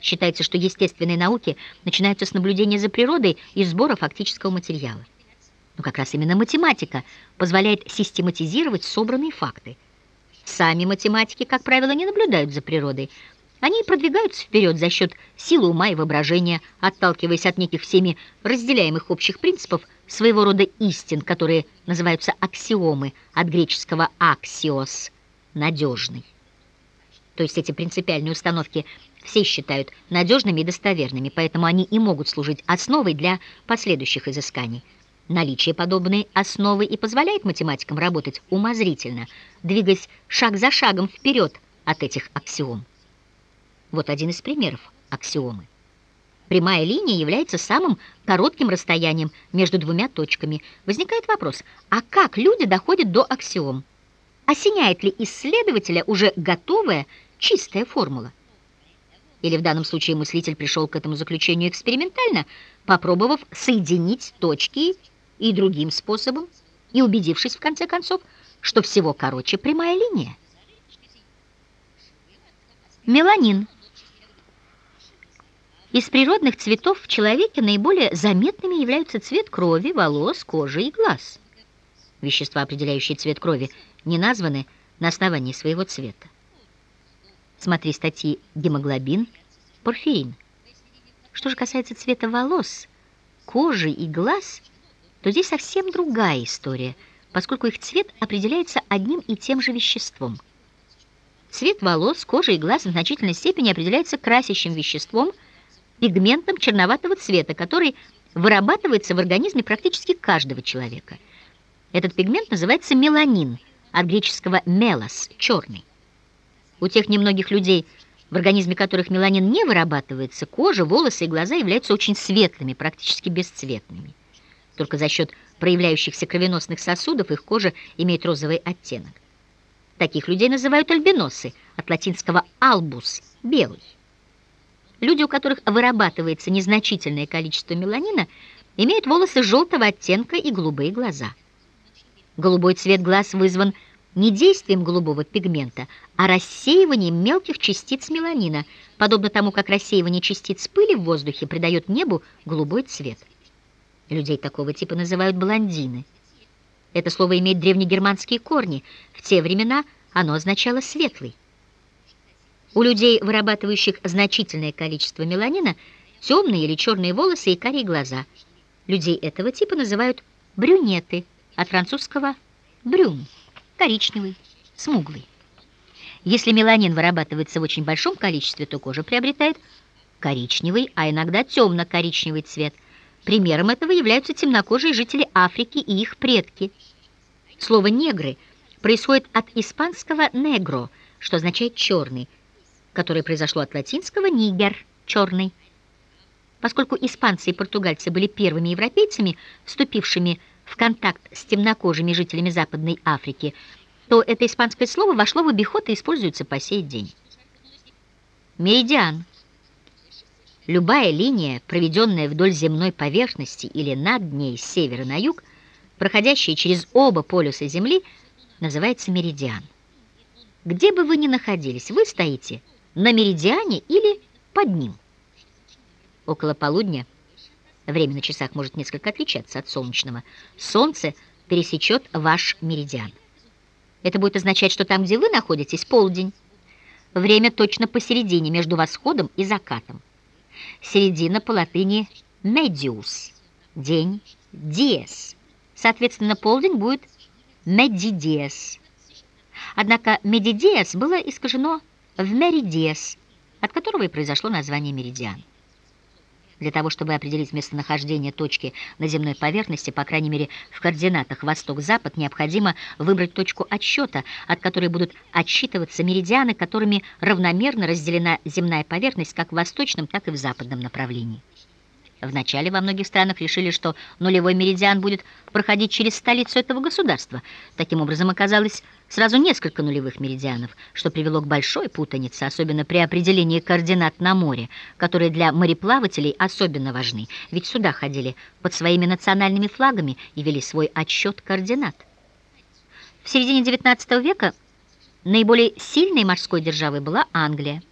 Считается, что естественные науки начинаются с наблюдения за природой и сбора фактического материала. Но как раз именно математика позволяет систематизировать собранные факты. Сами математики, как правило, не наблюдают за природой. Они продвигаются вперед за счет силы ума и воображения, отталкиваясь от неких всеми разделяемых общих принципов своего рода истин, которые называются аксиомы, от греческого «аксиос» — «надежный». То есть эти принципиальные установки все считают надежными и достоверными, поэтому они и могут служить основой для последующих изысканий. Наличие подобной основы и позволяет математикам работать умозрительно, двигаясь шаг за шагом вперед от этих аксиом. Вот один из примеров аксиомы. Прямая линия является самым коротким расстоянием между двумя точками. Возникает вопрос, а как люди доходят до аксиом? Осеняет ли исследователя уже готовая чистая формула? Или в данном случае мыслитель пришел к этому заключению экспериментально, попробовав соединить точки и другим способом, и убедившись в конце концов, что всего короче прямая линия. Меланин. Из природных цветов в человеке наиболее заметными являются цвет крови, волос, кожи и глаз. Вещества, определяющие цвет крови, не названы на основании своего цвета. Смотри статьи «Гемоглобин», «Порфирин». Что же касается цвета волос, кожи и глаз, то здесь совсем другая история, поскольку их цвет определяется одним и тем же веществом. Цвет волос, кожи и глаз в значительной степени определяется красящим веществом, пигментом черноватого цвета, который вырабатывается в организме практически каждого человека. Этот пигмент называется меланин, от греческого «мелос» – «черный». У тех немногих людей, в организме которых меланин не вырабатывается, кожа, волосы и глаза являются очень светлыми, практически бесцветными. Только за счет проявляющихся кровеносных сосудов их кожа имеет розовый оттенок. Таких людей называют альбиносы, от латинского «albus» – «белый». Люди, у которых вырабатывается незначительное количество меланина, имеют волосы желтого оттенка и голубые глаза. Голубой цвет глаз вызван не действием голубого пигмента, а рассеиванием мелких частиц меланина, подобно тому, как рассеивание частиц пыли в воздухе придает небу голубой цвет. Людей такого типа называют блондины. Это слово имеет древнегерманские корни. В те времена оно означало «светлый». У людей, вырабатывающих значительное количество меланина, темные или черные волосы и карие глаза. Людей этого типа называют брюнеты, от французского «брюн» коричневый, смуглый. Если меланин вырабатывается в очень большом количестве, то кожа приобретает коричневый, а иногда темно-коричневый цвет. Примером этого являются темнокожие жители Африки и их предки. Слово «негры» происходит от испанского «негро», что означает «черный», которое произошло от латинского «нигер» — «черный». Поскольку испанцы и португальцы были первыми европейцами, вступившими в в контакт с темнокожими жителями Западной Африки, то это испанское слово вошло в обиход и используется по сей день. Меридиан. Любая линия, проведенная вдоль земной поверхности или над ней с севера на юг, проходящая через оба полюса Земли, называется меридиан. Где бы вы ни находились, вы стоите на меридиане или под ним. Около полудня время на часах может несколько отличаться от солнечного, солнце пересечет ваш меридиан. Это будет означать, что там, где вы находитесь, полдень. Время точно посередине, между восходом и закатом. Середина по латыни «medius» — день, «dies». Соответственно, полдень будет «medidies». Однако «medidies» было искажено в «meridies», от которого и произошло название меридиан. Для того, чтобы определить местонахождение точки на земной поверхности, по крайней мере в координатах восток-запад, необходимо выбрать точку отсчета, от которой будут отсчитываться меридианы, которыми равномерно разделена земная поверхность как в восточном, так и в западном направлении. Вначале во многих странах решили, что нулевой меридиан будет проходить через столицу этого государства. Таким образом, оказалось сразу несколько нулевых меридианов, что привело к большой путанице, особенно при определении координат на море, которые для мореплавателей особенно важны, ведь сюда ходили под своими национальными флагами и вели свой отсчет координат. В середине XIX века наиболее сильной морской державой была Англия.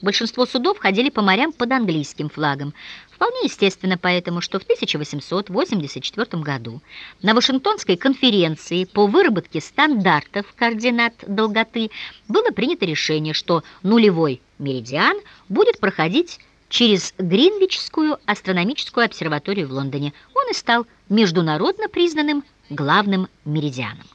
Большинство судов ходили по морям под английским флагом. Вполне естественно поэтому, что в 1884 году на Вашингтонской конференции по выработке стандартов координат долготы было принято решение, что нулевой меридиан будет проходить через Гринвичскую астрономическую обсерваторию в Лондоне. Он и стал международно признанным главным меридианом.